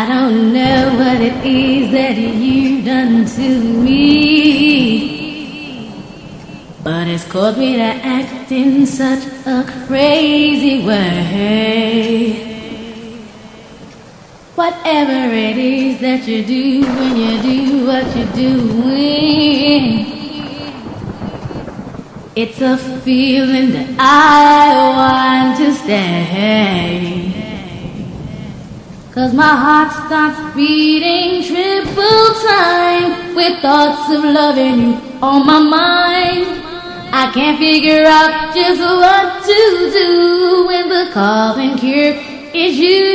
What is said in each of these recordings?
I don't know what it is that you've done to me, but it's caused me to act in such a crazy way. Whatever it is that you do when you do what you're doing, it's a feeling that I want to stay. Cause my heart starts beating triple time with thoughts of loving you on my mind. I can't figure out just what to do when the calling cure is you.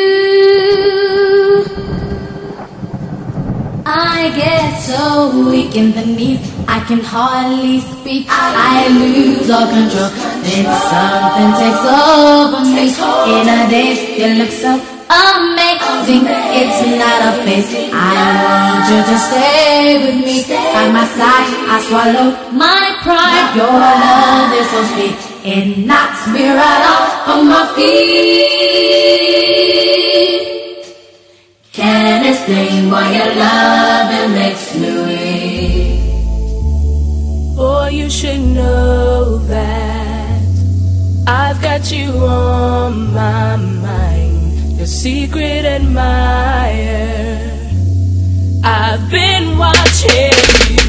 I get so weak in the knees, I can hardly speak. I lose all control. Then something takes over me. In a daze, you look so amazing. It's not a phase. I want you to stay with me. By my side, I swallow my pride. Your love is so sweet. It knocks me right off of my feet. Can't explain why your love it makes me weak. Boy, you should know that I've got you on my mind, your secret admirer. I've been watching you.